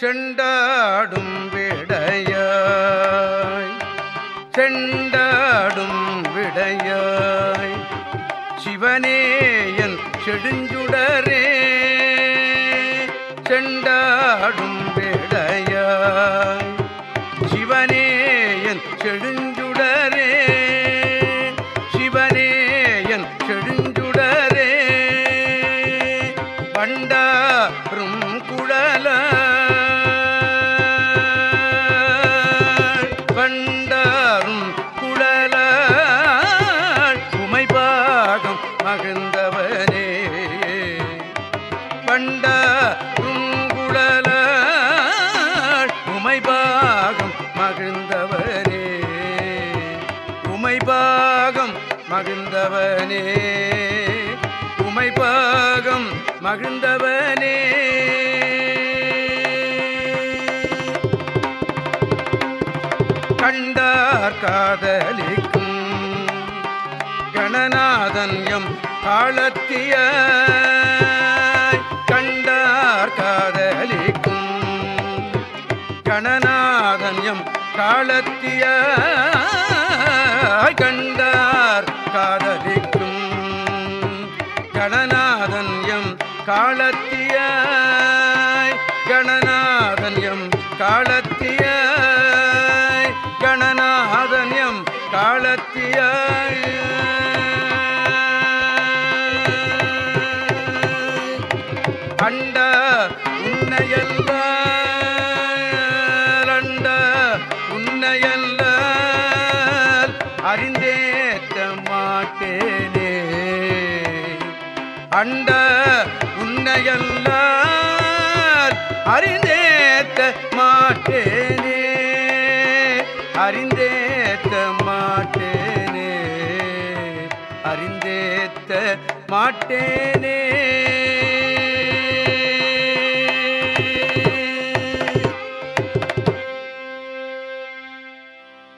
செண்டாடும் விடையாய் செண்டாடும் விடையாய் சிவனேயன் செடுஞ்சுடரே செண்டாடும் மகிழ்ந்தவனே. பண்டாரும் குழல உமைபாகம் மகிழ்ந்தவனே. உமைபாகம் மகிழ்ந்தவனே. உமைபாகம் மகிழ்ந்தவனே. கண்டார் காதலிக்கும் கணநாதன் எம் காலத்திய கண்டார் காதலிக்கும் கணநாதன்யம் காலத்திய கண்டார் காதலிக்கும் கணநாதன்யம் காலத்திய கணநாதன்யம் காலத்திய கணநாதன்யம் காலத்திய அண்ட உன்னையல்ல அண்ட உன்னையல்ல அறிந்தேத்த மாட்டேனே. அண்ட உன்னையல்ல அறிந்தேத்த மாட்டேனே. அறிந்தேத்த மாட்டேனே. அறிந்தேத்த மாட்டேனே.